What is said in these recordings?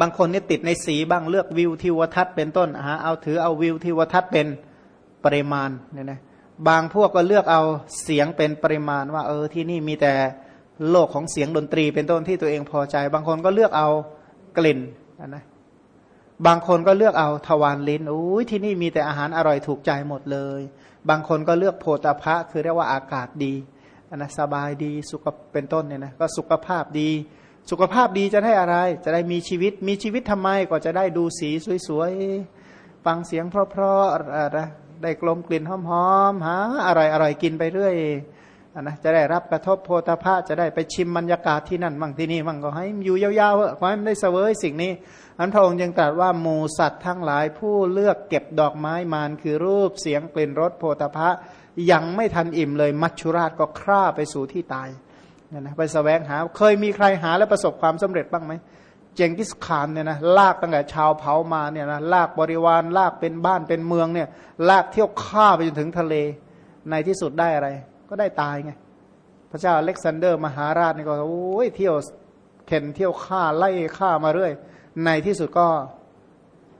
บางคนนี่ติดในสีบ้างเลือกวิวทิวทัศน์เป็นต้นหาเอาถือเอาวิวทิวทัศน์เป็นปริมาณเนี่ยนะบางพวกก็เลือกเอาเสียงเป็นปริมาณว่า เออที่นี่มีแต่โลกของเสียงดนตรีเป็นต้นที่ตัวเองพอใจ บางคนก็เลือกเอากลิ่นนะบางคนก็เลือกเอาทวารลิ้นอุ้ยที่นี่มีแต่อาหารอร่อยถูกใจหมดเลย บางคนก็เลือกโพธพะคือเรียกว่าอากาศดีนะสบายดีสุขเป็นต้นเนี่ยนะก็สุขภาพดี สุขภาพดีจะได้อะไร จะได้มีชีวิต มีชีวิตทำไม ก็จะได้ดูสีสวยๆ ฟังเสียงเพราะๆนะได้กลมกลิ่นหอมๆ หาอะไรอร่อยกินไปเรื่อยนะจะได้รับกระทบโพธาภาจะได้ไปชิมบรรยากาศที่นั่นบ้างที่นี่บ้างก็ให้อยู่ยาวๆขอให้มันได้เสวยสิ่งนี้อันพระองค์ยังตรัสว่าหมูสัตว์ทั้งหลายผู้เลือกเก็บดอกไม้มานคือรูปเสียงกลิ่นรสโพธาภะยังไม่ทันอิ่มเลยมัจชุราชก็คร่าไปสู่ที่ตาย เนี่ยนะไปสแสวงหา เคยมีใครหาและประสบความสำเร็จบ้างไหมเจงกิสขานเนี่ยนะลากตั้งแต่ชาวเผามาเนี่ยนะลากบริวารลากเป็นบ้านเป็นเมืองเนี่ย ลากเที่ยวฆ่าไปจนถึงทะเลในที่สุดได้อะไร ก็ได้ตายไงพระเจ้าอเล็กซานเดอร์มหาราชนี่ก็โอ้ยเที่ยวเข็นเที่ยวฆ่าไล่ฆ่ามาเรื่อย ในที่สุดก็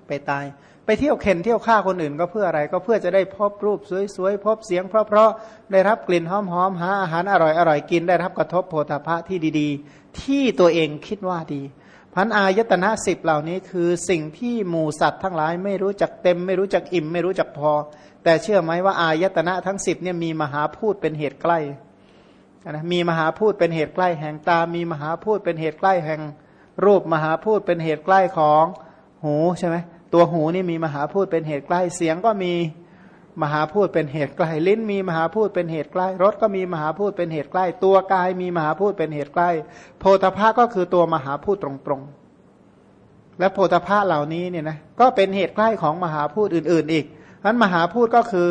ไปตาย ไปเที่ยวเข็นเที่ยวฆ่าคนอื่นก็เพื่ออะไรก็เพื่อจะได้พบรูปสวยๆพบเสียง เพราะๆได้รับกลิ่นหอมๆหาอาหารอร่อยๆกิน ได้รับกระทบโพธาภะที่ดีๆ ที่ตัวเองคิดว่าดีพันอายตนะสิบเหล่านี้คือสิ่งที่หมูสัตว์ทั้งหลายไม่รู้จักเต็ม ไม่รู้จักอิ่ม ไม่รู้จักพอ แต่เชื่อไหมว่าอายตนะทั้งสิบเนี่ยมีมหาพูดเป็นเหตุใกล้นะมีมหาพูดเป็นเหตุใกล้แห่งตา มีมหาพูดเป็นเหตุใกล้แห่งรูปมหาพูดเป็นเหตุใกล้ของหูใช่ไหม ตัวหูนี่มีมหาพูดเป็นเหตุใกล้เสียงก็มีมหาพูดเป็นเหตุใกล้ลิ้นมีมหาพูดเป็นเหตุใกล้รสก็มีมหาพูดเป็นเหตุใกล้ ตัวกายมีมหาพูดเป็นเหตุใกล้ โพธภาก็คือตัวมหาพูดตรงๆ และโพธภาเหล่านี้เนี่ยนะก็เป็นเหตุใกล้ของมหาพูดอื่น ๆ อีกนั้นมหาพูดก็คือ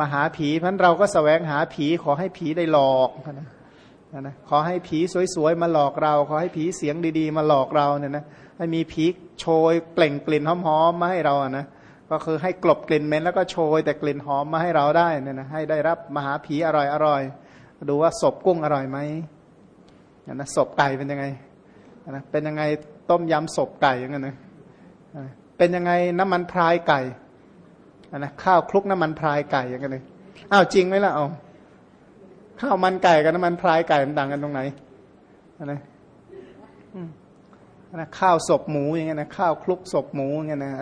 มหาผีเพราะเราก็สแสวงหาผีขอให้ผีได้หลอกนะนะขอให้ผีสวยๆมาหลอกเรา ขอให้ผีเสียงดีๆ มาหลอกเราเนี่ยนะ ให้มีผีโชยเปล่งกลิ่นหอมๆมาให้เราอะนะก็คือให้กลบกลิ่นเหม็นแล้วก็โชยแต่กลิ่นหอมมาให้เราได้เนี่ยนะให้ได้รับมหาผีอร่อยอร่อยดูว่าศพกุ้งอร่อยไหมนะศพไก่เป็นยังไงนะเป็นยังไงต้มยำศพไก่อย่างเงี้ยนะเป็นยังไงน้ำมันพรายไก่นะข้าวคลุกน้ำมันพรายไก่อย่างเงี้ยอ้าวจริงไหมล่ะเอาข้าวมันไก่กับน้ำมันพรายไก่มันต่างกันตรงไหนนะ นะข้าวศพหมูอย่างเงี้ยนะข้าวคลุกศพหมูอย่างเงี้ยนะ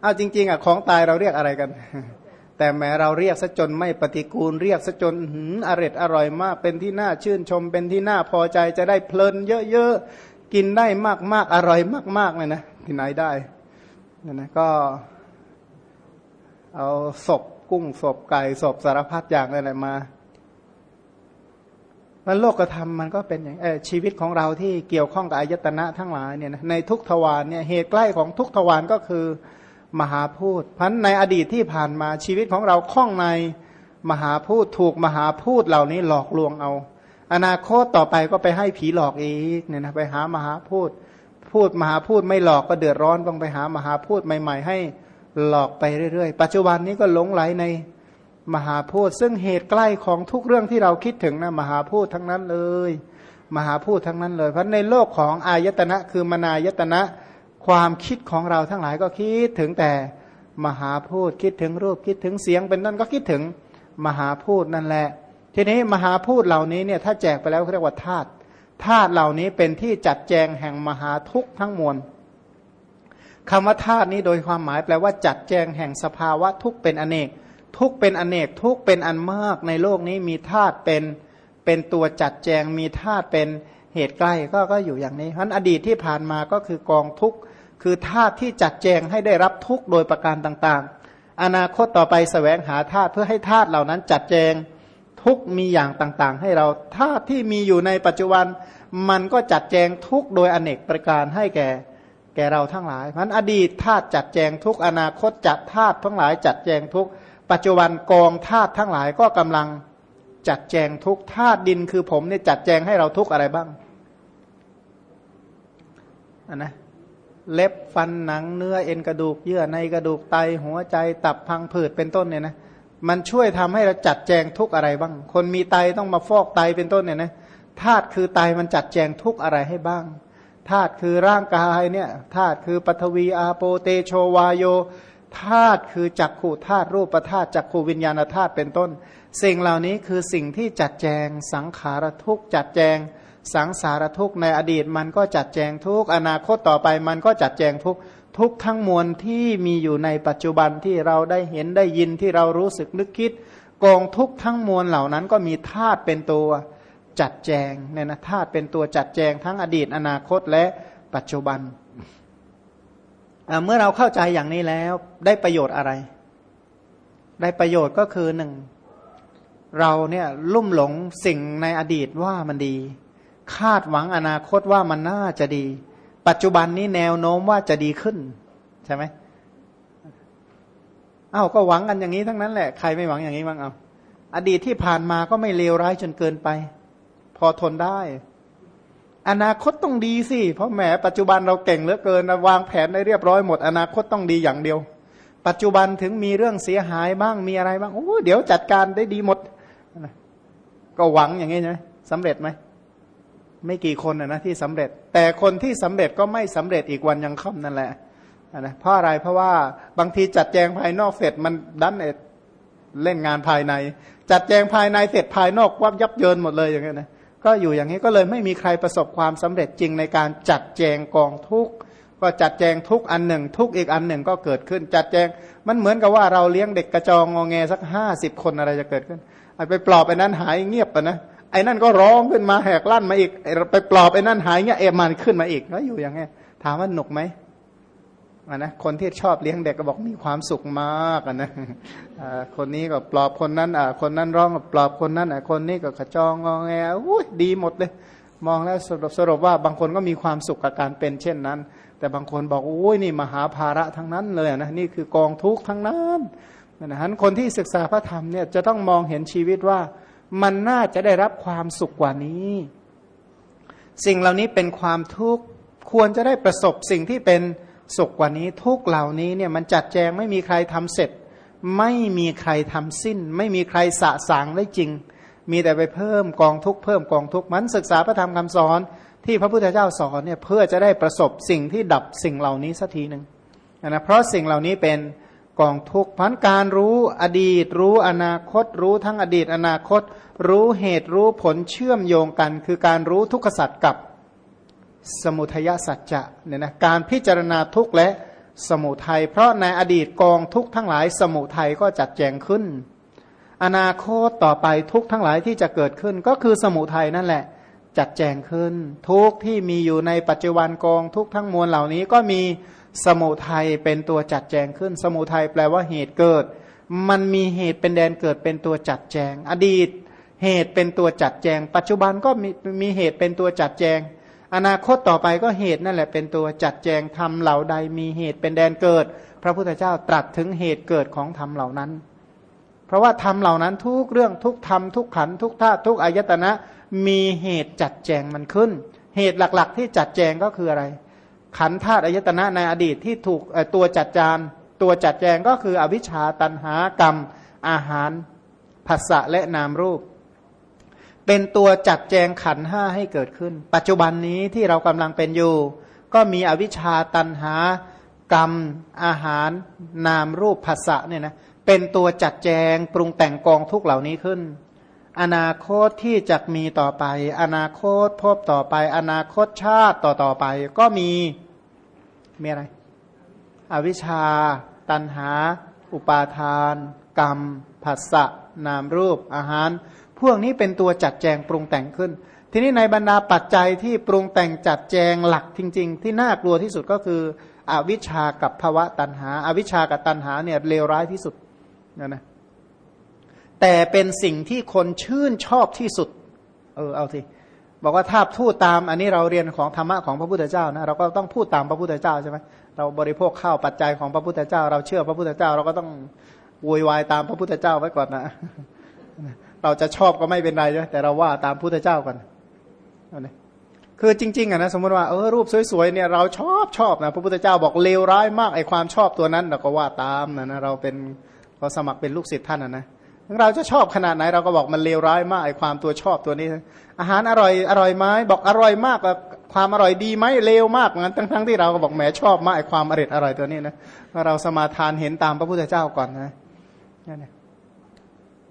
เอาจริง ๆอะของตายเราเรียกอะไรกัน แต่แม้เราเรียกซะจนไม่ปฏิกูลเรียกซะจนหืมอร่อยอร่อยมาก เป็นที่น่าชื่นชม เป็นที่น่าพอใจจะได้เพลินเยอะๆกินได้มากๆอร่อยมากๆเลยนะที่ไหนได้นี่นะก็ เอาศพกุ้งศพไก่ศพสารพัดอย่างอะไรมา มันโลกธรรมมันก็เป็นอย่างชีวิตของเราที่เกี่ยวข้องกับอายตนะทั้งหลายเนี่ยในทุกทวารเนี่ยเหตุใกล้ของทุกทวารก็คือมหาพูดพันในอดีตที่ผ่านมาชีวิตของเราคล่องในมหาพูดถูกมหาพูดเหล่านี้หลอกลวงเอา อนาคตต่อไปก็ไปให้ผีหลอกอีกเนี่ยนะไปหามหาพูดพูดมหาพูดไม่หลอกก็เดือดร้อนต้องไปหามหาพูดใหม่ ๆ ให้หลอกไปเรื่อยๆ ปัจจุบันนี้ก็หลงไหลใน มหาพูดซึ่งเหตุใกล้ของทุกเรื่องที่เราคิดถึงนะมหาพูดทั้งนั้นเลย มหาพูดทั้งนั้นเลย เพราะในโลกของอายตนะคือมนายตนะความคิดของเราทั้งหลายก็คิดถึงแต่มหาพูดคิดถึงรูปคิดถึงเสียงเป็นนั่นก็คิดถึงมหาพูดนั่นแหละ ทีนี้มหาพูดเหล่านี้เนี่ยถ้าแจกไปแล้วเรียกว่าธาตุธาตุเหล่านี้เป็นที่จัดแจงแห่งมหาทุกทั้งมวลคำว่าธาตุนี้โดยความหมายแปลว่าจัดแจงแห่งสภาวะทุกเป็นอเนก ทุกเป็นอเนกทุกเป็นอันมากในโลกนี้มีธาตุเป็นเป็นตัวจัดแจงมีธาตุเป็นเหตุใกล้ก็ก็อยู่อย่างนี้เพราะอดีตที่ผ่านมาก็คือกองทุกคือธาตุที่จัดแจงให้ได้รับทุกโดยประการต่างๆ อนาคตต่อไปสแสวงหาธาตุเพื่อให้ธาตุเหล่านั้นจัดแจงทุกมีอย่างต่างๆ ให้เราธาตุที่มีอยู่ในปัจจุบัน มันก็จัดแจงทุกโดยอเนกประการให้แก่ แก่เราทั้งหลายมันอดีตธาตุจัดแจงทุกอนาคตจัดธาตุทั้งหลายจัดแจงทุก ปัจจุบันกองธาตุทั้งหลายก็กำลังจัดแจงทุกธาตุดินคือผมเนี่ยจัดแจงให้เราทุกอะไรบ้างนนะเล็บฟันหนังเนื้อเอ็นกระดูกเยื่อในกระดูกไตหัวใจตับพังผืดเป็นต้นเนี่ยนะมันช่วยทำให้เราจัดแจงทุกอะไรบ้าง คนมีไตต้องมาฟอกไตเป็นต้นเนี่ยนะธาตุคือไตมันจัดแจงทุกอะไรให้บ้างธาตุคือร่างกายเนี่ยธาตุคือปฐวีอาโปเตโชวายโย ธาตุคือจักขุธาตุรูปธาตุจักขุวิญญาณธาตุเป็นต้น สิ่งเหล่านี้คือสิ่งที่จัดแจงสังขารทุกจัดแจงสังสารทุกในอดีตมันก็จัดแจงทุกอนาคตต่อไปมันก็จัดแจงทุกทุกทั้งมวลที่มีอยู่ในปัจจุบันที่เราได้เห็นได้ยินที่เรารู้สึกนึกคิดกองทุกทั้งมวลเหล่านั้นก็มีธาตุเป็นตัวจัดแจงเนี่ยนะธาตุเป็นตัวจัดแจงทั้งอดีตอนาคตและปัจจุบัน เมื่อเราเข้าใจอย่างนี้แล้ว ได้ประโยชน์อะไร ได้ประโยชน์ก็คือหนึ่งเราเนี่ยลุ่มหลงสิ่งในอดีตว่ามันดี คาดหวังอนาคตว่ามันน่าจะดี ปัจจุบันนี้แนวโน้มว่าจะดีขึ้น ใช่ไหมเอ้าก็หวังกันอย่างนี้ทั้งนั้นแหละใครไม่หวังอย่างนี้บ้างเอาอดีตที่ผ่านมาก็ไม่เลวร้ายจนเกินไป พอทนได้ อนาคตต้องดีสิ เพราะแหมปัจจุบันเราเก่งเหลือเกินวางแผนได้เรียบร้อยหมด อนาคตต้องดีอย่างเดียว ปัจจุบันถึงมีเรื่องเสียหายบ้างมีอะไรบ้างโอ้เดี๋ยวจัดการได้ดีหมด ก็หวังอย่างนี้ใช่ไหมสำเร็จไหมไม่กี่คนนะที่สำเร็จ แต่คนที่สำเร็จก็ไม่สำเร็จอีกวันยังค่ำนั่นแหละนะเพราะอะไรเพราะว่าบางทีจัดแจงภายนอกเสร็จมันดันเล่นงานภายใน จัดแจงภายในเสร็จภายนอกวับยับเยินหมดเลยอย่างเงี้ยนะ ก็อยู่อย่างนี้ก็เลยไม่มีใครประสบความสำเร็จจริงในการจัดแจงกองทุกก็จัดแจงทุกอันหนึ่ง ทุกอีกอันหนึ่งก็เกิดขึ้น จัดแจงมันเหมือนกับว่าเราเลี้ยงเด็กกระจองงอแงสักห้าสิบคนอะไรจะเกิดขึ้นไปปลอบไปนั้นหายเงียบไปนะไอ้นั่นก็ร้องขึ้นมาแหกลั่นมาอีกไปปลอบไอ้นั่นหายเงี้ยเอมันขึ้นมาอีกแล้วอยู่อย่างเงี้ถามว่าหนุกไหม นะคนที่ชอบเลี้ยงเด็กก็บอกมีความสุขมากนะคนนี้ก็ปลอบคนนั้นคนนั้นร้องก็ปลอบคนนั้นคนนี้ก็ขจองงอแงอุ้ยดีหมดเลย มองแล้วสรุปสรุปว่าบางคนก็มีความสุขกับการเป็นเช่นนั้น แต่บางคนบอกโอ้ยนี่มหาภาระทั้งนั้นเลยนะนี่คือกองทุกข์ทั้งนั้นนะฮะคนที่ศึกษาพระธรรมเนี่ยจะต้องมองเห็นชีวิตว่ามันน่าจะได้รับความสุขกว่านี้ สิ่งเหล่านี้เป็นความทุกข์ควรจะได้ประสบสิ่งที่เป็น สุขกว่านี้ทุกเหล่านี้เนี่ยมันจัดแจงไม่มีใครทำเสร็จ ไม่มีใครทำสิ้น ไม่มีใครสะสางได้จริง มีแต่ไปเพิ่มกองทุกเพิ่มกองทุกมันศึกษาพระธรรมคำสอน ที่พระพุทธเจ้าสอนเนี่ยเพื่อจะได้ประสบสิ่งที่ดับสิ่งเหล่านี้สักทีหนึ่งนะเพราะสิ่งเหล่านี้เป็นกองทุกพันการรู้อดีต รู้อนาคต รู้ทั้งอดีตอนาคต รู้เหตุรู้ผลเชื่อมโยงกัน คือการรู้ทุกขสัตว์กับ สมุทัยสัจจะเนี่ยนะการพิจารณาทุกข์และสมุทัยเพราะในอดีตกองทุกทั้งหลายสมุทัยก็จัดแจงขึ้น อนาคตต่อไปทุกทั้งหลายที่จะเกิดขึ้นก็คือสมุทัยนั่นแหละ จัดแจงขึ้น ทุกที่มีอยู่ในปัจจุบันกองทุกทั้งมวลเหล่านี้ก็มีสมุทัยเป็นตัวจัดแจงขึ้น สมุทัยแปลว่าเหตุเกิด มันมีเหตุเป็นแดนเกิดเป็นตัวจัดแจง อดีตเหตุเป็นตัวจัดแจง ปัจจุบันก็มีมีเหตุเป็นตัวจัดแจง อนาคตต่อไปก็เหตุนั่นแหละเป็นตัวจัดแจงทำเหล่าใดมีเหตุเป็นแดนเกิด พระพุทธเจ้าตรัสถึงเหตุเกิดของธรรมเหล่านั้น เพราะว่าธรรมเหล่านั้นทุกเรื่องทุกธรรมทุกขันทุกธาตุทุกอายตนะมีเหตุจัดแจงมันขึ้น เหตุหลักๆ ที่จัดแจงก็คืออะไร ขันธาตุอายตนะในอดีตที่ถูกตัวจัดจานตัวจัดแจงก็คืออวิชชาตันหากรรม อาหารภาษะและนามรูป เป็นตัวจัดแจงขันห้าให้เกิดขึ้น ปัจจุบันนี้ที่เรากำลังเป็นอยู่ ก็มีอวิชชาตันหากรรม อาหาร นามรูปภาษะเนี่ยนะเป็นตัวจัดแจงปรุงแต่งกองทุกเหล่านี้ขึ้น อนาคตที่จะมีต่อไป อนาคตพบต่อไป อนาคตชาติต่อต่อไป ก็มีมีอะไร อวิชชา ตันหา อุปาทาน กรรมภาษะนามรูป อาหาร พวกนี้เป็นตัวจัดแจงปรุงแต่งขึ้น ทีนี้ในบรรดาปัจจัยที่ปรุงแต่งจัดแจงหลักจริง ๆ ที่น่ากลัวที่สุดก็คือ อวิชชากับภาวะตันหาอาวิชชากับตันหาเนี่ยเลวร้ายที่สุดนะนะแต่เป็นสิ่งที่คนชื่นชอบที่สุด เออเอาสิบอกว่าถ้าพูดตามอันนี้เราเรียนของธรรมะของพระพุทธเจ้านะเราก็ต้องพูดตามพระพุทธเจ้าใช่ไหมเราบริโภคข้าวปัจจัยของพระพุทธเจ้า เราเชื่อพระพุทธเจ้า เราก็ต้องวุ่นวายตามพระพุทธเจ้าไว้ก่อนนะ เราจะชอบก็ไม่เป็นไรใช่แต่เราว่าตามพุทธเจ้าก่อนนคือจริงๆอะนะสมมติว่าเออรูปสวยๆเนี่ยเราชอบชอบนะพระพุทธเจ้าบอกเลวร้ายมากไอความชอบตัวนั้นเราก็ว่าตามนะนะเราเป็นเราสมัครเป็นลูกศิษย์ท่านนะนะเราจะชอบขนาดไหนเราก็บอกมันเลวร้ายมากไอความตัวชอบตัวนี้ อาหารอร่อยอร่อยไหมบอกอร่อยมากกับความอร่อยดีไหมเลวมากเหมือนทั้งทั้งที่เราก็บอกแหมชอบมากไอความอร่อยอร่อยตัวนี้นะเราสมาทานเห็นตามพระพุทธเจ้าก่อนนะนั่นแหละ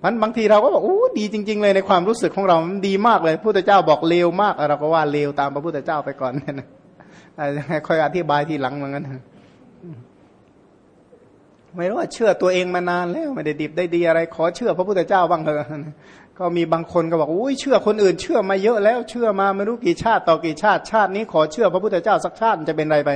มันบางทีเราก็บอกโอ้ดีจริง ๆ เลยในความรู้สึกของเรามันดีมากเลยพระพุทธเจ้าบอกเลวมากเราก็ว่าเลวตามพระพุทธเจ้าไปก่อนเนี่ยนะค่อยอธิบายทีหลังเหมือนกันไม่รู้ว่าเชื่อตัวเองมานานแล้วไม่ได้ดิบได้ดีอะไร ขอเชื่อพระพุทธเจ้าบ้างเถอะก็มีบางคนก็บอกอุ้ยเชื่อคนอื่น เชื่อมาเยอะแล้วเชื่อมาไม่รู้กี่ชาติต่อกี่ชาติชาตินี้ขอเชื่อพระพุทธเจ้าสักชาติจะเป็นไรไป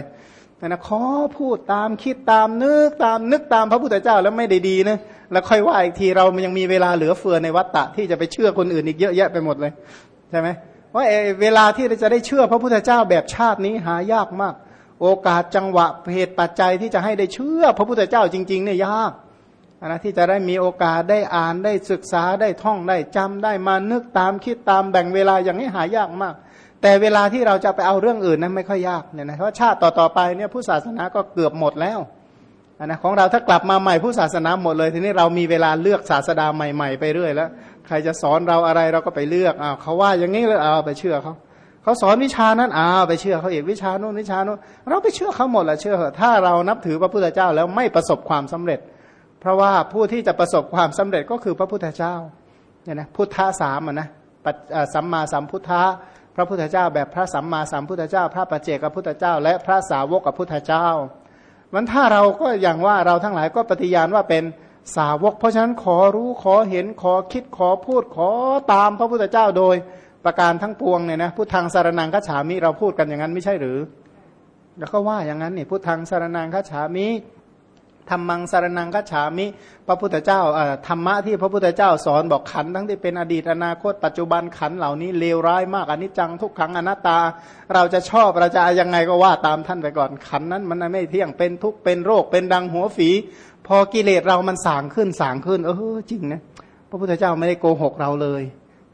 นะขอพูดตามคิดตามนึกตามนึกตามพระพุทธเจ้าแล้วไม่ได้ดีนะแล้วค่อยว่าอีกทีเรามันยังมีเวลาเหลือเฟือในวัฏฏะที่จะไปเชื่อคนอื่นอีกเยอะแยะไปหมดเลยใช่ไหมว่าเวลาที่จะได้เชื่อพระพุทธเจ้าแบบชาตินี้หายากมาก โอกาสจังหวะเหตุปัจจัยที่จะให้ได้เชื่อพระพุทธเจ้าจริงๆเนี่ยยากนะที่จะได้มีโอกาสได้อ่านได้ศึกษาได้ท่องได้จำได้มานึกตามคิดตามแบ่งเวลาอย่างนี้หายากมาก แต่เวลาที่เราจะไปเอาเรื่องอื่นนั้นไม่ค่อยยากเนี่ยนะเพราะชาติต่อๆไปเนี่ยผู้ศาสนาก็เกือบหมดแล้วนะของเราถ้ากลับมาใหม่ผู้ศาสนาหมดเลย ทีนี้เรามีเวลาเลือกศาสดาใหม่ๆไปเรื่อยแล้ว ใครจะสอนเราอะไรเราก็ไปเลือกอ้าวเขาว่าอย่างนี้เลยเอาไปเชื่อเขาเขาสอนวิชานั้นอ้าวไปเชื่อเขาอีกวิชาโน้นวิชาโน้นเราไปเชื่อเขาหมดแหละเชื่อเถอะถ้าเรานับถือพระพุทธเจ้าแล้วไม่ประสบความสำเร็จ เพราะว่าผู้ที่จะประสบความสำเร็จก็คือพระพุทธเจ้าเนี่ยนะพุทธะสามนะสัมมาสัมพุทธะ ระพุทธเจ้าแบบพระสัมมาสัมพุทธเจ้า พระปัจเจกพุทธเจ้า และพระสาวกกับพุทธเจ้ามันถ้าเราก็อย่างว่าเราทั้งหลายก็ปฏิญาณว่าเป็นสาวก เพราะฉะนั้นขอรู้ขอเห็นขอคิดขอพูดขอตามพระพุทธเจ้าโดยประการทั้งปวงเนี่ยนะพุทธังสารนังคัจฉามิเราพูดกันอย่างนั้นไม่ใช่หรือ แล้วก็ว่าอย่างนั้นนี่พุทธังสารนังคัจฉามิ ธรรมังสารนังกัจฉามิ พระพุทธเจ้าธรรมะที่พระพุทธเจ้าสอนบอกขันทั้งที่เป็นอดีตอนาคต ปัจจุบันขันเหล่านี้เลวร้ายมากอนิจจังทุกขังอนัตตา เราจะชอบเราจะยังไงก็ว่าตามท่านไปก่อนขันนั้น มันไม่เที่ยงเป็นทุกเป็นโรคเป็นดังหัวฝี พอกิเลสเรามันสางขึ้นสางขึ้น เออจริงนะพระพุทธเจ้าไม่ได้โกหกเราเลย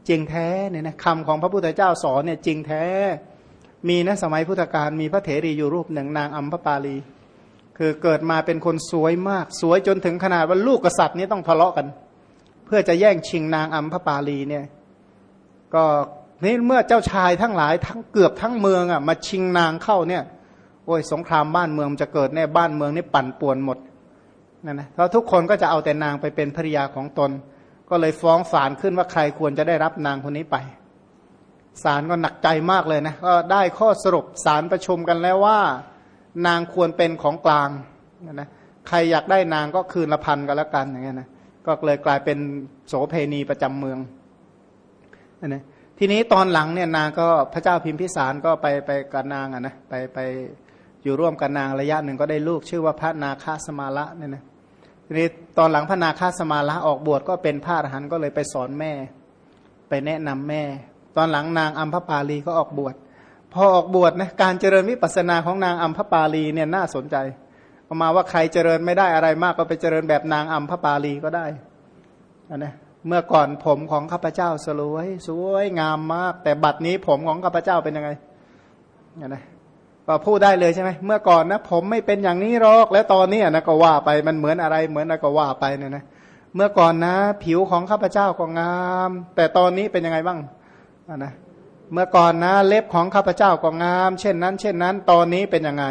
จริงแท้เนี่ยนะคำของพระพุทธเจ้าสอนเนี่ยจริงแท้ มีนะสมัยพุทธกาลมีพระเถรีอยู่รูปหนึ่งนางอัมพปาลี คือเกิดมาเป็นคนสวยมาก สวยจนถึงขนาดว่าลูกกษัตริย์นี้ต้องทะเลาะกัน เพื่อจะแย่งชิงนางอัมพปาลีเนี่ย ก็นี่เมื่อเจ้าชายทั้งหลายทั้งเกือบทั้งเมืองอะมาชิงนางเข้าเนี่ย โอ้ยสงครามบ้านเมืองจะเกิดในบ้านเมืองนี่ปั่นป่วนหมดนั่นนะเพราะทุกคนก็จะเอาแต่นางไปเป็นภริยาของตน ก็เลยฟ้องศาลขึ้นว่าใครควรจะได้รับนางคนนี้ไปศาลก็หนักใจมากเลยนะก็ได้ข้อสรุปศาลประชุมกันแล้วว่า นางควรเป็นของกลางนะใครอยากได้นางก็คืนละพันก็แล้วกันอย่างเงี้ยนะก็เลยกลายเป็นโสเพณีประจำเมืองนะทีนี้ตอนหลังเนี่ยนางก็พระเจ้าพิมพิสารก็ไปไปกับนางอะนะไปไปอยู่ร่วมกับนางระยะหนึ่งก็ได้ลูกชื่อว่าพระนาคาสมาละเนี่ยนะทีนี้ตอนหลังพระนาคาสมาละออกบวชก็เป็นพระอรหันต์ก็เลยไปสอนแม่ ไปแนะนำแม่ ตอนหลังนางอัมพปาลีก็ออกบวช พอออกบวชนะการเจริญวิปัสสนาของนางอัมพปาลีเนี่ยน่าสนใจออกมาว่าใครเจริญไม่ได้อะไรมากก็ไปเจริญแบบนางอัมพปาลีก็ได้นะเมื่อก่อนผมของข้าพเจ้าสวยสวยงามมาก แต่บัดนี้ผมของข้าพเจ้าเป็นยังไงนะก็พูดได้เลยใช่ไหมเมื่อก่อนนะผมไม่เป็นอย่างนี้หรอกแล้วตอนนี้นะก็ว่าไปมันเหมือนอะไรเหมือนอะไรก็ว่าไปเนี่ยนะเมื่อก่อนนะ ผิวของข้าพเจ้าก็งาม แต่ตอนนี้เป็นยังไงบ้างนะ เมื่อก่อนนะเล็บของข้าพเจ้าก็งาม เช่นนั้น เช่นนั้น ตอนนี้เป็นยังไง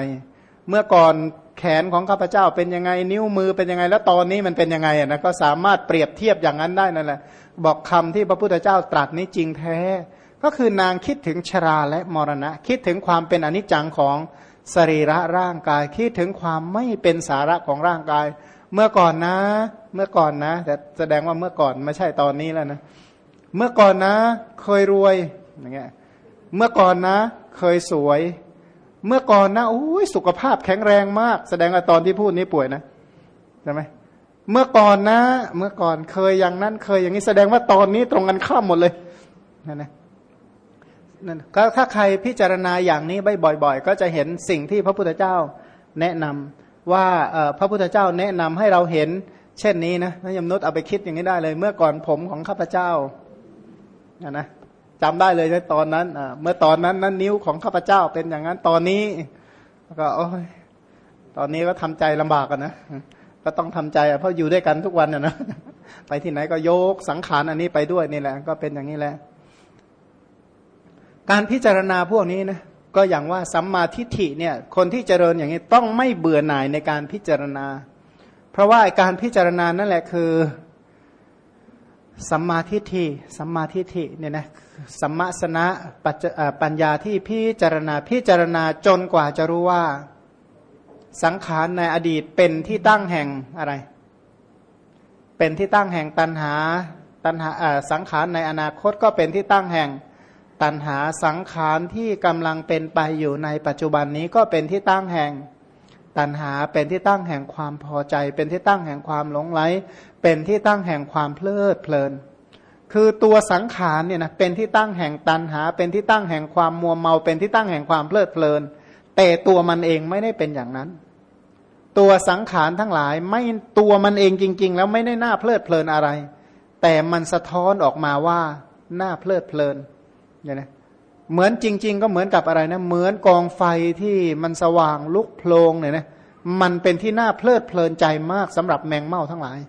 เมื่อก่อนแขนของข้าพเจ้าเป็นยังไง นิ้วมือเป็นยังไง แล้วตอนนี้มันเป็นยังไงนะก็สามารถเปรียบเทียบอย่างนั้นได้นั่นแหละ บอกคำที่พระพุทธเจ้าตรัสนี้จริงแท้ ก็คือนางคิดถึงชราและมรณะ คิดถึงความเป็นอนิจจังของสรีระร่างกาย คิดถึงความไม่เป็นสาระของร่างกาย เมื่อก่อนนะ เมื่อก่อนนะ แต่แสดงว่าเมื่อก่อนไม่ใช่ตอนนี้แล้วนะ เมื่อก่อนนะ เคยรวย อย่างเงี้ยเมื่อก่อนนะ เคยสวย เมื่อก่อนนะโอ้ยสุขภาพแข็งแรงมาก แสดงว่าตอนที่พูดนี้ป่วยนะใช่ไหมเมื่อก่อนนะ เมื่อก่อนเคยอย่างนั้นเคยอย่างนี้แสดงว่าตอนนี้ตรงกันข้ามหมดเลยนั่นนะนั่นก็ถ้าใครพิจารณาอย่างนี้บ่อยๆ ก็จะเห็นสิ่งที่พระพุทธเจ้าแนะนำว่าพระพุทธเจ้าแนะนำให้เราเห็น เช่นนี้นะนายมนุษย์เอาไปคิดอย่างนี้ได้เลย เมื่อก่อนผมของข้าพเจ้านะ จำได้เลยในตอนนั้นเมื่อตอนนั้นนั้นนิ้วของข้าพเจ้าเป็นอย่างนั้นตอนนี้ก็โอ้ยตอนนี้ก็ทำใจลำบากกันนะก็ต้องทำใจเพราะอยู่ด้วยกันทุกวันนะ ไปที่ไหนก็โยกสังขารอันนี้ไปด้วยนี่แหละ ก็เป็นอย่างนี้แหละ การพิจารณาพวกนี้นะก็อย่างว่าสัมมาทิฏฐิเนี่ย คนที่เจริญอย่างนี้ต้องไม่เบื่อหน่ายในการพิจารณา เพราะว่าการพิจารณานั่นแหละคือ สัมมาทิฏฐิสัมมาทิฏฐิเนี่ยนะสัมมาสนะปัญญาที่พิจารณาพิจารณาจนกว่าจะรู้ว่า สังขารในอดีตเป็นที่ตั้งแห่งอะไร เป็นที่ตั้งแห่งตันหาตันหาสังขารในอนาคตก็เป็นที่ตั้งแห่งตันหาสังขารที่กำลังเป็นไปอยู่ในปัจจุบันนี้ก็เป็นที่ตั้งแห่งตันหาเป็นที่ตั้งแห่งความพอใจ เป็นที่ตั้งแห่งความหลงไหล เป็นที่ตั้งแห่งความเพลิดเพลิน คือตัวสังขารเนี่ยนะเป็นที่ตั้งแห่งตันหา เป็นที่ตั้งแห่งความมัวเมา เป็นที่ตั้งแห่งความเพลิดเพลิน แต่ตัวมันเองไม่ได้เป็นอย่างนั้น ตัวสังขารทั้งหลายไม่ตัวมันเองจริง ๆ แล้วไม่ได้น่าเพลิดเพลินอะไร แต่มันสะท้อนออกมาว่าน่าเพลิดเพลินเนี่ยนะเหมือนจริง ๆ ก็เหมือนกับอะไรนะ เหมือนกองไฟที่มันสว่างลุกโพลงเนี่ยนะมันเป็นที่น่าเพลิดเพลินใจมากสำหรับแมงเม่าทั้งหลาย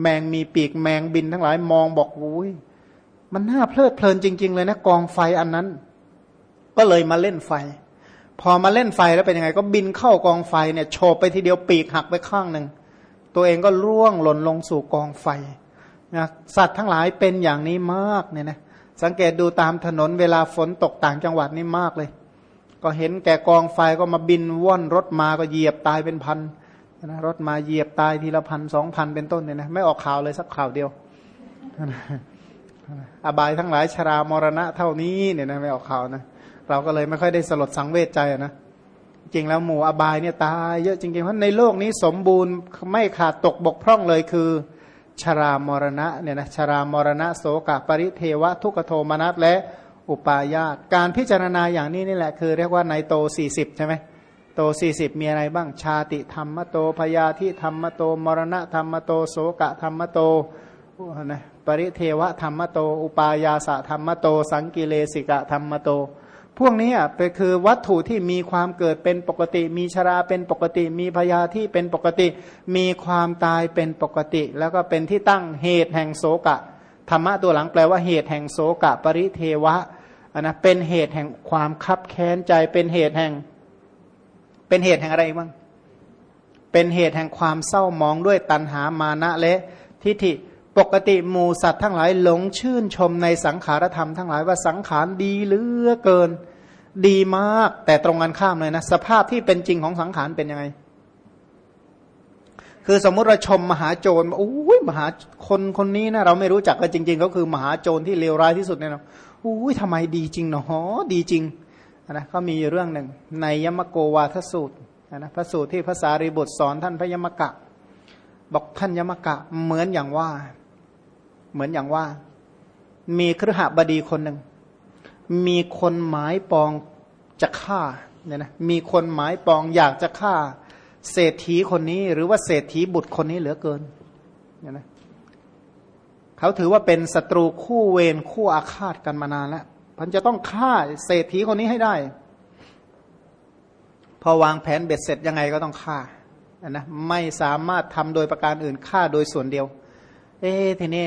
แมงมีปีกแมงบินทั้งหลายมองบอกโอ้ยมันน่าเพลิดเพลินจริง ๆ เลยนะกองไฟอันนั้น ก็เลยมาเล่นไฟ พอมาเล่นไฟแล้วเป็นยังไง ก็บินเข้ากองไฟเนี่ยโฉบไปทีเดียวปีกหักไปข้างหนึ่งตัวเองก็ร่วงหล่นลงสู่กองไฟนะสัตว์ทั้งหลายเป็นอย่างนี้มากเนี่ยนะสังเกตดูตามถนนเวลาฝนตกต่างจังหวัดนี่มากเลย ก็เห็นแกกองไฟก็มาบินว่อนรถมาก็เหยียบตายเป็นพัน นะรถมาเหยียบตายทีละพันสองพันเป็นต้นเนี่ยนะไม่ออกข่าวเลยสักข่าวเดียวอบายทั้งหลายชรามรณะเท่านี้เนี่ยนะไม่ออกข่าวนะเราก็เลยไม่ค่อยได้สลดสังเวชใจนะจริงแล้วหมู่อบายเนี่ยตายเยอะจริงๆเพราะในโลกนี้สมบูรณ์ไม่ขาดตกบกพร่องเลยคือชรามรณะเนี่ยนะชรามรณะโสกปริเทวะทุกโทมนัสและอุปาญาตการพิจารณาอย่างนี้นี่แหละคือเรียกว่าในโตสี่สิบใช่ไหม โตสี่สิบมีอะไรบ้าง ชาติธรรมโตพยาธิธรรมโต มรณะธรรมโตโสกธรรมโตนะปริเทวะธรรมโต อุปายาสะธรรมโต สังกิเลสิกะธรรมโต พวกนี้อะเป็นคือวัตถุที่มีความเกิดเป็นปกติ มีชราเป็นปกติ มีพยาที่เป็นปกติ มีความตายเป็นปกติ แล้วก็เป็นที่ตั้งเหตุแห่งโศกะธรรมะตัวหลังแปลว่าเหตุแห่งโศกะ ปริเทวะอันนะเป็นเหตุแห่งความคับแค้นใจเป็นเหตุแห่ง เป็นเหตุแห่งอะไรบ้างเป็นเหตุแห่งความเศร้ามองด้วยตัณหามานะและทิฏฐิปกติหมูสัตว์ทั้งหลายหลงชื่นชมในสังขารธรรมทั้งหลายว่าสังขารดีเหลือเกิน ดีมาก แต่ตรงกันข้ามเลยนะ สภาพที่เป็นจริงของสังขารเป็นยังไง คือสมมติเราชมมหาโจรโอ้ยมหาคนคนนี้นะเราไม่รู้จักกันจริง ๆ ก็คือมหาโจรที่เลวร้ายที่สุดเนี่ยนะโอ้ยทำไมดีจริงเนาะดีจริง นะเขามีเรื่องหนึ่งในยมโกวาทสูตรนะพระสูตรที่ภาษารีบุตรสอนท่านพระยมกะ บอกท่านยมกะเหมือนอย่างว่า เหมือนอย่างว่า มีครหบดีคนหนึ่ง มีคนหมายปองจะฆ่าเนี่ยนะมีคนหมายปองอยากจะฆ่า เศรษฐีคนนี้ หรือว่าเศรษฐีบุตรคนนี้เหลือเกินเนี่ยนะเขาถือว่าเป็นศัตรูคู่เวรคู่อาฆาตกันมานานแล้ว พันจะต้องฆ่าเศรษฐีคนนี้ให้ได้ พอวางแผนเบ็ดเสร็จยังไงก็ต้องฆ่านะไม่สามารถทำโดยประการอื่นฆ่าโดยส่วนเดียว เอ๊ทีนี้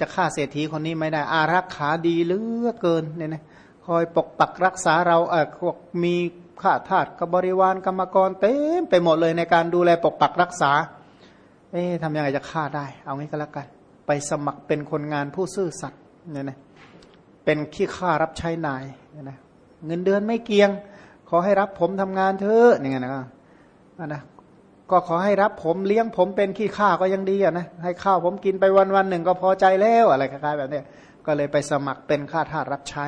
จะฆ่าเศรษฐีคนนี้ไม่ได้ อารักขาดีเหลือเกินเนี่ยนะคอยปกปักรักษาเราเออพวกมีข้าทาสกับบริวารกรรมกรเต็มไปหมดเลยในการดูแลปกปักรักษา เอ๊ะทำยังไงจะฆ่าได้ เอางี้ก็แล้วกัน ไปสมัครเป็นคนงานผู้ซื่อสัตย์เนี่ยนะ เป็นขี้ข้ารับใช้นายเนี่ยนะเงินเดือนไม่เกียง ขอให้รับผมทำงานเถอะอย่างเงี้ยนะนะก็ขอให้รับผมเลี้ยงผมเป็นขี้ข้าก็ยังดีอะนะให้ข้าวผมกินไปวันวันหนึ่งก็พอใจแล้วอะไรคล้ายๆแบบนี้ก็เลยไปสมัครเป็นข้าทาสรับใช้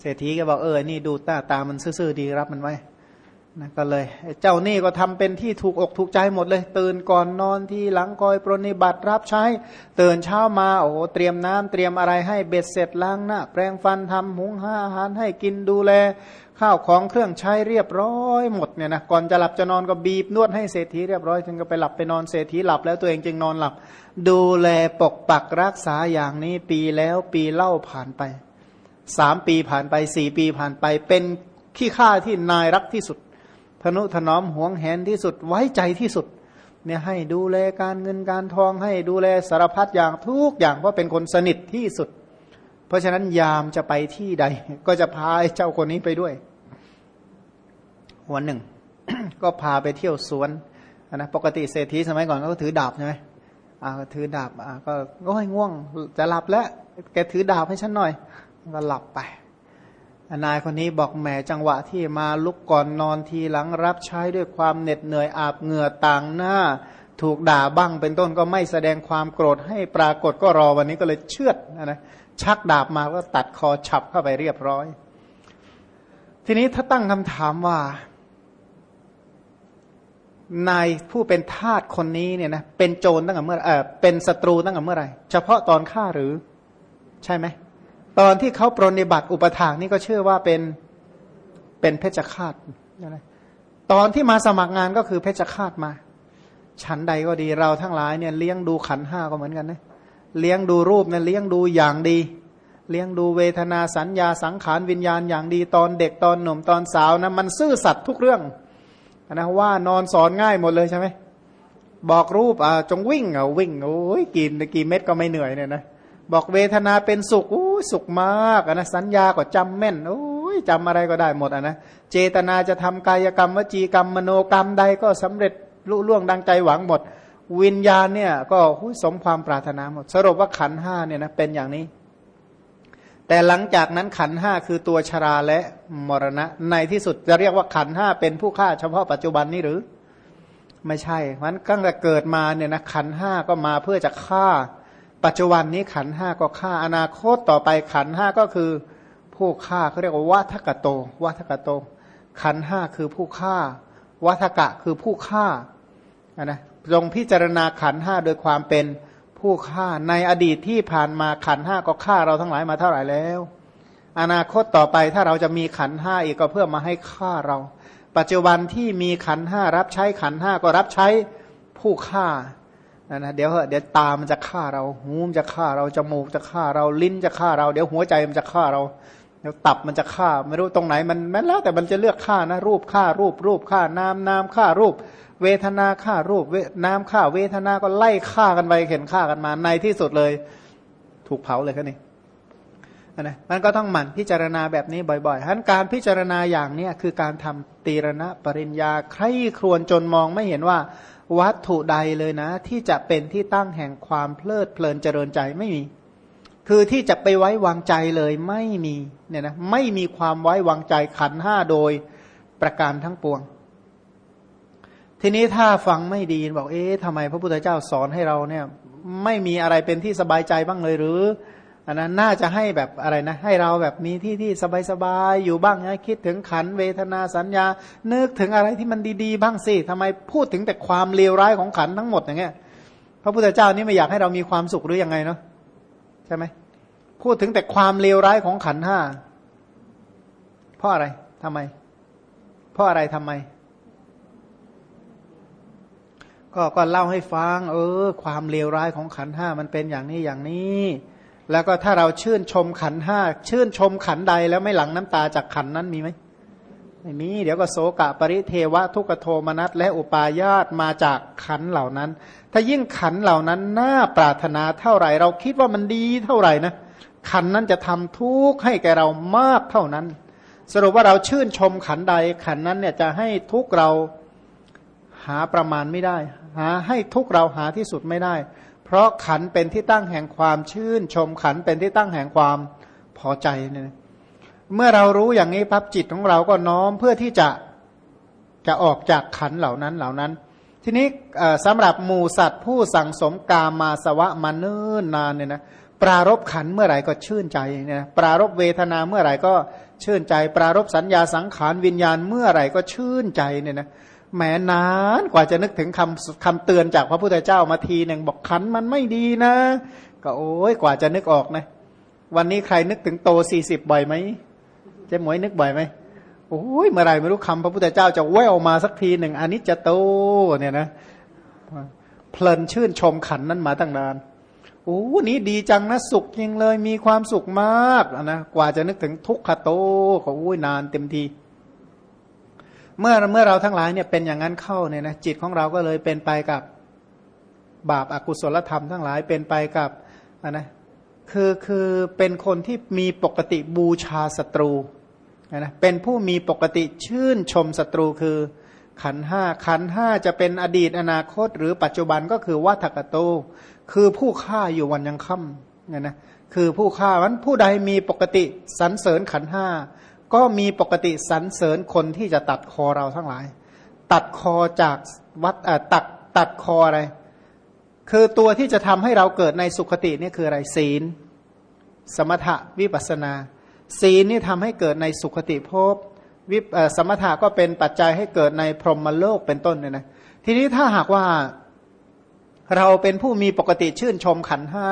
เศรษฐีก็บอกเออนี่ดูตาตามันซื่อๆดีรับมันไว้ นะก็เลยเจ้านี่ก็ทำเป็นที่ถูกอกถูกใจหมดเลย ตื่นก่อนนอนที่หลังคอยปรนิบัติรับใช้ ตื่นเช้ามาโอ้เตรียมน้ำเตรียมอะไรให้เบ็ดเสร็จล้างหน้าแปรงฟันทำหุงห้าอาหารให้กินดูแล ข้าวของเครื่องใช้เรียบร้อยหมดเนี่ยนะก่อนจะหลับจะนอนก็บีบนวดให้เศรษฐีเรียบร้อยจึงก็ไปหลับไปนอนเศรษฐีหลับแล้วตัวเองจึงนอนหลับ ดูแลปกปักรักษาอย่างนี้ปีแล้วปีเล่าผ่านไปสามปีผ่านไปสี่ปีผ่านไปเป็นขี้ข้าที่นายรักที่สุด นุถนอมห่วงแหนที่สุดไว้ใจที่สุด เนี่ยให้ดูแลการเงินการทองให้ดูแลสารพัดอย่างทุกอย่างเพราะเป็นคนสนิทที่สุด เพราะฉะนั้นยามจะไปที่ใด ก็จะพาเจ้าคนนี้ไปด้วย วันหนึ่ง ก็พาไปเที่ยวสวนนะปกติเศรษฐีสมัยก่อนก็ถือดาบใช่ไหมอ่าถือดาบอ่าก็โอ้ยง่วงจะหลับแล้วแกถือดาบให้ฉันหน่อยก็หลับไป นายคนนี้บอกแหมจังหวะที่มาลุกก่อนนอนทีหลังรับใช้ด้วยความเหน็ดเหนื่อยอาบเหงื่อต่างหน้า ถูกด่าบ้างเป็นต้นก็ไม่แสดงความโกรธให้ปรากฏก็รอวันนี้ก็เลยเชือดนะชักดาบมาก็ตัดคอฉับเข้าไปเรียบร้อย ทีนี้ถ้าตั้งคำถามว่า นายผู้เป็นทาสคนนี้เนี่ยนะเป็นโจรตั้งแต่เมื่อเออเป็นศัตรูตั้งแต่เมื่อไหร่เฉพาะตอนฆ่าหรือ ใช่ไหม ตอนที่เขาปรนิบัติอุปถากนี่ก็เชื่อว่าเป็นเป็นเพชฌฆาตตอนที่มาสมัครงานก็คือเพชฌฆาตมา ฉันใดก็ดีเราทั้งหลายเนี่ยเลี้ยงดูขันห้าก็เหมือนกันนะเลี้ยงดูรูปเนี่ยเลี้ยงดูอย่างดี เลี้ยงดูเวทนาสัญญาสังขารวิญญาณอย่างดี ตอนเด็กตอนหนุ่มตอนสาวนะมันซื่อสัตย์ทุกเรื่องนะว่านอนสอนง่ายหมดเลยใช่ไหมบอกรูปอ่าจงวิ่งอะวิ่งโอ้ยกินกี่เม็ดก็ไม่เหนื่อยเนี่ยนะ บอกเวทนาเป็นสุขอู้สุขมากนะสัญญาก็จำแม่นโอ้ยจำอะไรก็ได้หมดอนะเจตนาจะทำกายกรรมวจีกรรมมโนกรรมใดก็สำเร็จลุล่วงดังใจหวังหมด วิญญาณเนี่ยก็สมความปรารถนาหมด สรุปว่าขันห้าเนี่ยนะเป็นอย่างนี้ แต่หลังจากนั้นขันห้าคือตัวชราและมรณะ ในที่สุดจะเรียกว่าขันห้าเป็นผู้ฆ่าเฉพาะปัจจุบันนี้หรือ ไม่ใช่เพราะนั้นตั้งแต่เกิดมาเนี่ยนะขันห้าก็มาเพื่อจะฆ่า ปัจจุบันนี้ขันห้าก็ฆ่าอนาคตต่อไปขันห้าก็คือผู้ฆ่าเขาเรียกว่าวัฏกะโตวัฏกะโต ขันห้าคือผู้ฆ่าวัฏกะคือผู้ฆ่านะลงพิจารณาขันห้าโดยความเป็นผู้ฆ่าในอดีตที่ผ่านมาขันห้าก็ฆ่าเราทั้งหลายมาเท่าไหร่แล้ว อนาคตต่อไปถ้าเราจะมีขันห้าอีกก็เพื่อมาให้ฆ่าเรา ปัจจุบันที่มีขันห้ารับใช้ขันห้าก็รับใช้ผู้ฆ่า นะนะเดี๋ยวเดี๋ยวตามันจะฆ่าเรา หูมันจะฆ่าเรา จมูกจะฆ่าเรา ลิ้นจะฆ่าเรา เดี๋ยวหัวใจมันจะฆ่าเรา เดี๋ยวตับมันจะฆ่า ไม่รู้ตรงไหนมันแม้แล้วแต่มันจะเลือกฆ่านะ รูปฆ่ารูป รูปฆ่าน้ำน้ำฆ่ารูป เวทนาฆ่ารูปน้ำฆ่า เวทนาก็ไล่ฆ่ากันไปเข็นฆ่ากันมา ในที่สุดเลย ถูกเผาเลยแครับนี่นะมันก็ต้องหมั่นพิจารณาแบบนี้บ่อยๆทั้นการพิจารณาอย่างนี้คือการทำตีรณะปริญญาใครครวญจนมองไม่เห็นว่า วัตถุใดเลยนะ ที่จะเป็นที่ตั้งแห่งความเพลิดเพลินเจริญใจไม่มี คือที่จะไปไว้วางใจเลยไม่มีเนี่ยนะไม่มีความไว้วางใจขันห้าโดยประการทั้งปวง ทีนี้ถ้าฟังไม่ดีบอกเอ๊ะทำไมพระพุทธเจ้าสอนให้เราเนี่ย ไม่มีอะไรเป็นที่สบายใจบ้างเลยหรือ อันนั้นน่าจะให้แบบอะไรนะ ให้เราแบบมีที่ที่สบายๆอยู่บ้างนะคิดถึงขันเวทนาสัญญา นึกถึงอะไรที่มันดีๆ บ้างสิทำไมพูดถึงแต่ความเลวร้ายของขันทั้งหมดอย่างเงี้ยพระพุทธเจ้านี่ไม่อยากให้เรามีความสุขหรือยังไงเนาะใช่ไหมพูดถึงแต่ความเลวร้ายของขันห้าเพราะอะไรทำไม เพราะอะไรทำไม ก็ก็เล่าให้ฟัง เออ ความเลวร้ายของขันห้ามันเป็นอย่างนี้อย่างนี้ แล้วก็ถ้าเราชื่นชมขันห้าชื่นชมขันใดแล้วไม่หลังน้ำตาจากขันนั้นมีไหมไม่มีเดี๋ยวก็โสกะปริเทวะทุกโทมนัสและอุปาญาตมาจากขันเหล่านั้น ถ้ายิ่งขันเหล่านั้นน่าปรารถนาเท่าไหร่ เราคิดว่ามันดีเท่าไหร่นะขันนั้นจะทำทุกข์ให้แกเรามากเท่านั้น สรุปว่าเราชื่นชมขันใดขันนั้นเนี่ยจะให้ทุกเราหาประมาณไม่ได้ หาให้ทุกเราหาที่สุดไม่ได้ เพราะขันเป็นที่ตั้งแห่งความชื่นชมขันเป็นที่ตั้งแห่งความพอใจเนี่ยเมื่อเรารู้อย่างนี้พับจิตของเราก็น้อมเพื่อที่จะจะออกจากขันเหล่านั้นเหล่านั้น ทีนี้สำหรับหมูสัตว์ผู้สั่งสมกามาสวะมาเนิ่นนานเนี่ยนะปรารบขันเมื่อไหร่ก็ชื่นใจเนี่ยปรารบเวทนาเมื่อไหร่ก็ชื่นใจ ปรารบสัญญาสังขารวิญญาณเมื่อไหร่ก็ชื่นใจเนี่ยนะ แหมนานกว่าจะนึกถึงคำคำเตือนจากพระพุทธเจ้ามาทีหนึ่งบอกขันมันไม่ดีนะ ก็โอ้ยกว่าจะนึกออกนะ วันนี้ใครนึกถึงโตสี่สิบบ่อยไหมเจ๊หมวยนึกบ่อยไหมโอ้ยเมื่อไรไม่รู้คำพระพุทธเจ้าจะแววมาสักทีหนึ่งอันนี้จะโตเนี่ยนะเพลินชื่นชมขันนั้นมาตั้งนานโอ้นี้ดีจังนะสุขจริงเลยมีความสุขมากนะกว่าจะนึกถึงทุกขโตก็โอ้ยนานเต็มที เมื่อเมื่อเราทั้งหลายเนี่ยเป็นอย่างนั้นเข้าเนี่ยนะจิตของเราก็เลยเป็นไปกับบาปอากุศลธรรมทั้งหลายเป็นไปกับนะคือคือเป็นคนที่มีปกติบูชาศัตรูนะเป็นผู้มีปกติชื่นชมศัตรูคือขันห้าขันห้าจะเป็นอดีตอนาคต หรือปัจจุบันก็คือวัฏกโต คือผู้ฆ่าอยู่วันยังค่ำเนี่ยนะคือผู้ฆ่าวันผู้ใดมีปกติสรรเสริญขันห้า ก็มีปกติสรรเสริญคนที่จะตัดคอเราทั้งหลาย ตัดคอจากวัดตัดตัดคออะไร คือตัวที่จะทำให้เราเกิดในสุขตินี่คืออะไรศีล สมถะวิปัสนา ศีลนี่ทำให้เกิดในสุขติภพวิสมถะก็เป็นปัจจัยให้เกิดในพรหมโลกเป็นต้นเนี่ยนะทีนี้ถ้าหากว่าเราเป็นผู้มีปกติชื่นชมขันห้า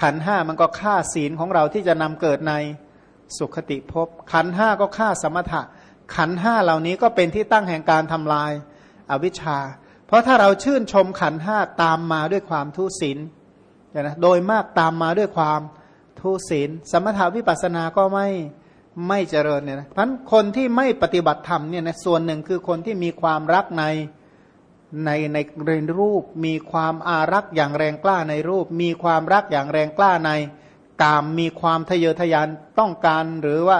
ขันห้ามันก็ฆ่าศีลของเราที่จะนำเกิดใน สุขติภพขันห้าก็ฆ่าสมถะ ขันห้าเหล่านี้ก็เป็นที่ตั้งแห่งการทำลายอาวิชชา เพราะถ้าเราชื่นชมขันห้าตามมาด้วยความทุศีลนะโดยมากตามมาด้วยความทุศีล สมถาวิปัสสนาก็ไม่ไม่เจริญเนี่ยนะเพราะคนที่ไม่ปฏิบัติธรรมเนี่ยนะส่วนหนึ่งคือคนที่มีความรักในในในเรนรูป มีความอารักอย่างแรงกล้าในรูป มีความรักอย่างแรงกล้าใน กามมีความทะเยอทะยานต้องการหรือว่า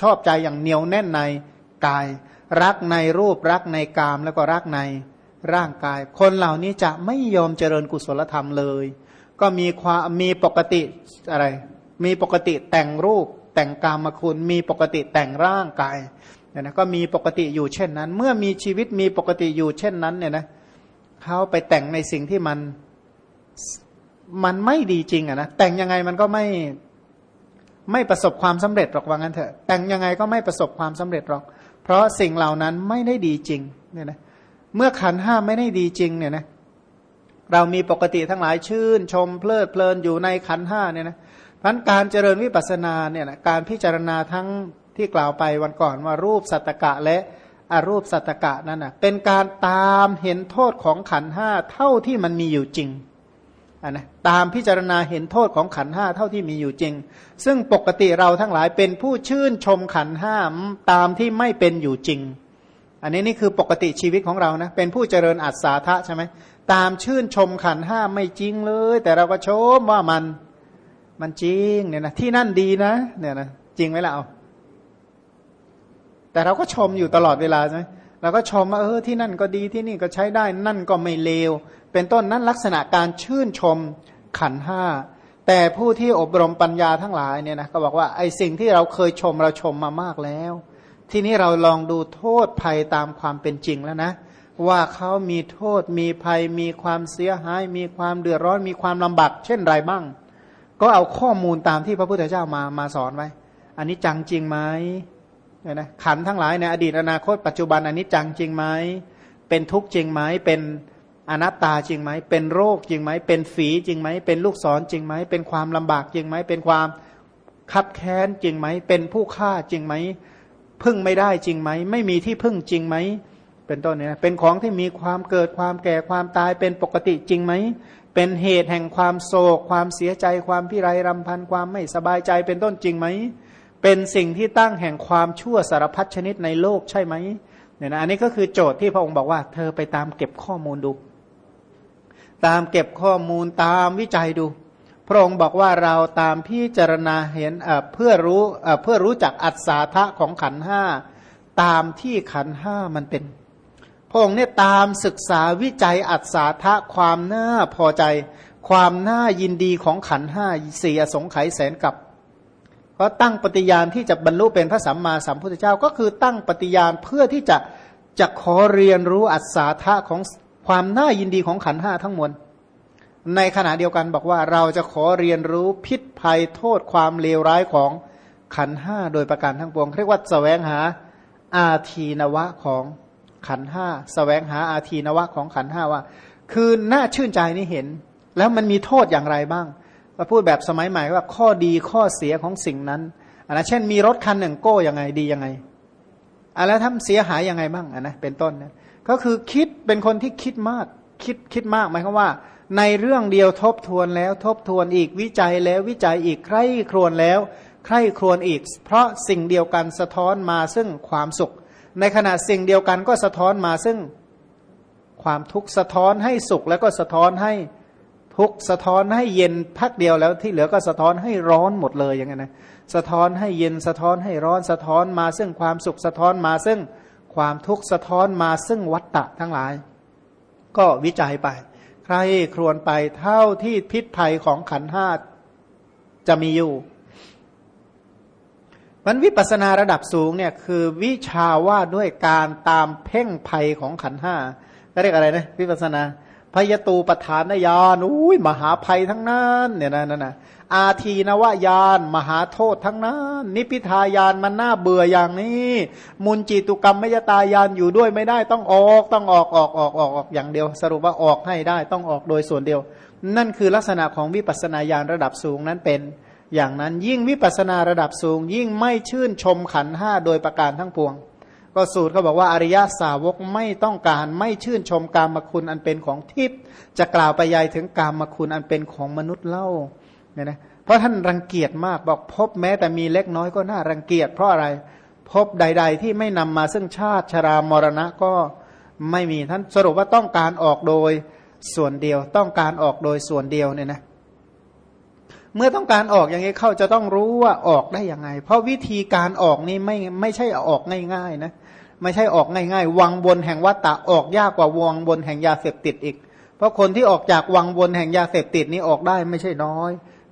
ชอบใจอย่างเหนียวแน่นในกาย รักในรูปรักในกามแล้วก็รักในร่างกาย คนเหล่านี้จะไม่ยอมเจริญกุศลธรรมเลย ก็มีความมีปกติอะไร มีปกติแต่งรูปแต่งกามคุณมีปกติแต่งร่างกายเนี่ยนะก็มีปกติอยู่เช่นนั้น เมื่อมีชีวิตมีปกติอยู่เช่นนั้นเนี่ยนะเขาไปแต่งในสิ่งที่มัน มันไม่ดีจริงอะนะแต่งยังไงมันก็ไม่ไม่ประสบความสำเร็จหรอกว่างั้นเถอะแต่งยังไงก็ไม่ประสบความสำเร็จหรอก เพราะสิ่งเหล่านั้นไม่ได้ดีจริงเนี่ยนะเมื่อขันห้าไม่ได้ดีจริงเนี่ยนะเรามีปกติทั้งหลายชื่น ชมเพลิดเพลินอยู่ในขันห้าเนี่ยนะพันการเจริญวิปัสสนาเนี่ยนะการพิจารณาทั้งที่กล่าวไปวันก่อนว่ารูปสัตตกะและอรูปสัตตกะนั่นนะเป็นการตามเห็นโทษของขันห้าเท่าที่มันมีอยู่จริง นนะตามพิจารณาเห็นโทษของขันห้าเท่าที่มีอยู่จริง ซึ่งปกติเราทั้งหลายเป็นผู้ชื่นชมขันห้าตามที่ไม่เป็นอยู่จริง อันนี้นี่คือปกติชีวิตของเรานะเป็นผู้เจริญอัศาทะใช่ไหมตามชื่นชมขันห้าไม่จริงเลย แต่เราก็ชมว่ามันมันจริงเนี่ยนะที่นั่นดีนะเนี่ยนะจริงไหมล่ะเอาแต่เราก็ชมอยู่ตลอดเวลาใช่ไหมเราก็ชมว่าเออที่นั่นก็ดีที่นี่ก็ใช้ได้นั่นก็ไม่เลว เป็นต้นนั้นลักษณะการชื่นชมขันห้าแต่ผู้ที่อบรมปัญญาทั้งหลายเนี่ยนะก็บอกว่าไอ้สิ่งที่เราเคยชมเราชมมามากแล้ว ทีนี้เราลองดูโทษภัยตามความเป็นจริงแล้วนะ ว่าเขามีโทษมีภัย มีความเสียหาย มีความเดือดร้อนมีความลำบากเช่นไรบ้าง ก็เอาข้อมูลตามที่พระพุทธเจ้ามามาสอนไว้ อันนี้จังจริงไหมเนี่ยนะขันทั้งหลายในอดีตอนาคตปัจจุบันอันนี้จังจริงไหมเป็นทุกข์จริงไหมเป็น อนัตตาจริงไหม เป็นโรคจริงไหม เป็นฝีจริงไหม เป็นลูกศรจริงไหม เป็นความลำบากจริงไหม เป็นความคับแค้นจริงไหม เป็นผู้ฆ่าจริงไหม พึ่งไม่ได้จริงไหม ไม่มีที่พึ่งจริงไหม เป็นต้นเนี่ย เป็นของที่มีความเกิดความแก่ความตายเป็นปกติจริงไหม เป็นเหตุแห่งความโศก ความเสียใจ ความพิไรรำพัน ความไม่สบายใจ เป็นต้นจริงไหม เป็นสิ่งที่ตั้งแห่งความชั่วสารพัดชนิดในโลกใช่ไหมเนี่ยนะ อันนี้ก็คือโจทย์ที่พระองค์บอกว่า เธอไปตามเก็บข้อมูลดู ตามเก็บข้อมูลตามวิจัยดู พระองค์บอกว่าเราตามพิจารณาเห็นเพื่อรู้เพื่อรู้จักอัศทะของขันห้าตามที่ขันห้ามันเป็น พระองค์เนี่ยตามศึกษาวิจัยอัศทะความน่าพอใจ ความน่ายินดีของขันห้าสี่อสงไขยแสนกับเพราะตั้งปฏิญาณที่จะบรรลุเป็นพระสัมมาสัมพุทธเจ้า ก็คือตั้งปฏิญาณเพื่อที่จะจะขอเรียนรู้อัศทะของ ความน่ายินดีของขันห้าทั้งมวลในขณะเดียวกันบอกว่าเราจะขอเรียนรู้พิษภัยโทษความเลวร้ายของขันห้าโดยประการทั้งปวง เรียกว่าสแสวงหาอาทีนวะของขันห้าสแสวงหาอาทีนวะของขันห้าว่า คือน่าชื่นใจนี่เห็น แล้วมันมีโทษอย่างไรบ้างเราพูดแบบสมัยใหม่ว่าข้อดีข้อเสียของสิ่งนั้นอันนะเช่นมีรถคันหนึ่งโก้ยังไงดียังไงอะแล้วทำเสียหายยังไงบ้างอันนะเป็นต้นนะ ก็คือคิดเป็นคนที่คิดมาก คิดคิดมากหมายความว่า ในเรื่องเดียวทบทวนแล้วทบทวนอีกวิจัยแล้ววิจัยอีกใคร่ครวญแล้วใคร่ครวญอีก เพราะสิ่งเดียวกันสะท้อนมาซึ่งความสุข ในขณะสิ่งเดียวกันก็สะท้อนมาซึ่งความทุกข์สะท้อนให้สุขแล้วก็สะท้อนให้ทุกข์สะท้อนให้เย็นพักเดียวแล้วที่เหลือก็สะท้อนให้ร้อนหมดเลยอย่างเงี้ยนะสะท้อนให้เย็นสะท้อนให้ร้อนสะท้อนมาซึ่งความสุขสะท้อนมาซึ่ง ความทุกข์สะท้อนมาซึ่งวัตตะทั้งหลาย ก็วิจัยไป ใครครวนไปเท่าที่พิษภัยของขันห้าจะมีอยู่มันวิปัสนาระดับสูงเนี่ยคือวิชาว่าด้วยการตามเพ่งภัยของขันห้าเรียกอะไรนะวิปัสนาพยตูปฐานญาณอุ้ยมหาภัยทั้งนั้นเนี่ยนะนั่นนะ อาทีนวายานมหาโทษทั้งนั้น นิพิทายานมันน่าเบื่ออย่างนี้ มุนจิตุกรรมมยตายานอยู่ด้วยไม่ได้ต้องออกต้องออกออกออกออกออกอย่างเดียว สรุปว่าออกให้ได้ต้องออกโดยส่วนเดียว นั่นคือลักษณะของวิปัสนาญาณระดับสูงนั้นเป็น อย่างนั้นยิ่งวิปัสนาระดับสูง ยิ่งไม่ชื่นชมขันห้าโดยประการทั้งปวง ก็สูตรเขาบอกว่าอริยสาวกไม่ต้องการไม่ชื่นชมกามคุณอันเป็นของทิพย์จะกล่าวไปยายถึงกามคุณอันเป็นของมนุษย์เล่า เนี่ยนะเพราะท่านรังเกียจมากบอกพบแม้แต่มีเล็กน้อยก็น่ารังเกียจเพราะอะไรพบใด ๆ ที่ไม่นำมาซึ่งชาติชรามรณะก็ไม่มีท่านสรุปว่าต้องการออกโดยส่วนเดียว ต้องการออกโดยส่วนเดียวเนี่ยนะเมื่อต้องการออกอย่างนี้เขาจะต้องรู้ว่าออกได้ยังไง เพราะวิธีการออกนี่ไม่ไม่ใช่ออกง่ายๆนะไม่ใช่ออกง่ายๆ วังบนแห่งวัตตะออกยากกว่าวังบนแห่งยาเสพติดอีก เพราะคนที่ออกจากวังบนแห่งยาเสพติดนี้ออกได้ไม่ใช่น้อย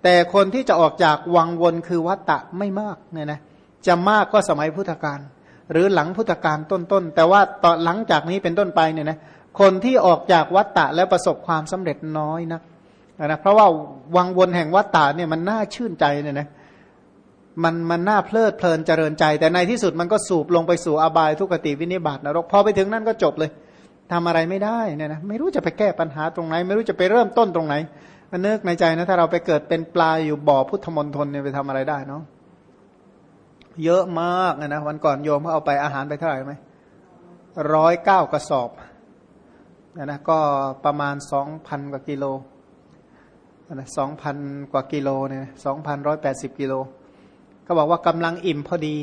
แต่คนที่จะออกจากวังวนคือวัตตะไม่มากเนี่ยนะจะมากก็สมัยพุทธกาลหรือหลังพุทธกาลต้นๆแต่ว่าต่อหลังจากนี้เป็นต้นไปเนี่ยนะคนที่ออกจากวัตตะแล้วประสบความสำเร็จน้อยนะนะเพราะว่าวังวนแห่งวัตตะเนี่ยมันน่าชื่นใจเนี่ยนะมันมันน่าเพลิดเพลินเจริญใจ แต่ในที่สุดมันก็สูบลงไปสู่อบายทุกขติวินิบาตนรกพอไปถึงนั่นก็จบเลยทำอะไรไม่ได้เนี่ยนะไม่รู้จะไปแก้ปัญหาตรงไหน ไม่รู้จะไปเริ่มต้นตรงไหน นึกในใจนะถ้าเราไปเกิดเป็นปลาอยู่บ่อพุทธมนทนเนี่ยไปทำอะไรได้เนาะเยอะมากนะวันก่อนโยมเขาเอาไปอาหารไปเท่าไหร่ไหมร้อยเก้ากระสอบนะนะก็ประมาณสองพันกว่ากิโลนะสองพันกว่ากิโลเนี่ยสองพันร้อยแปดสิบกิโล ก็บอกว่ากำลังอิ่มพอดี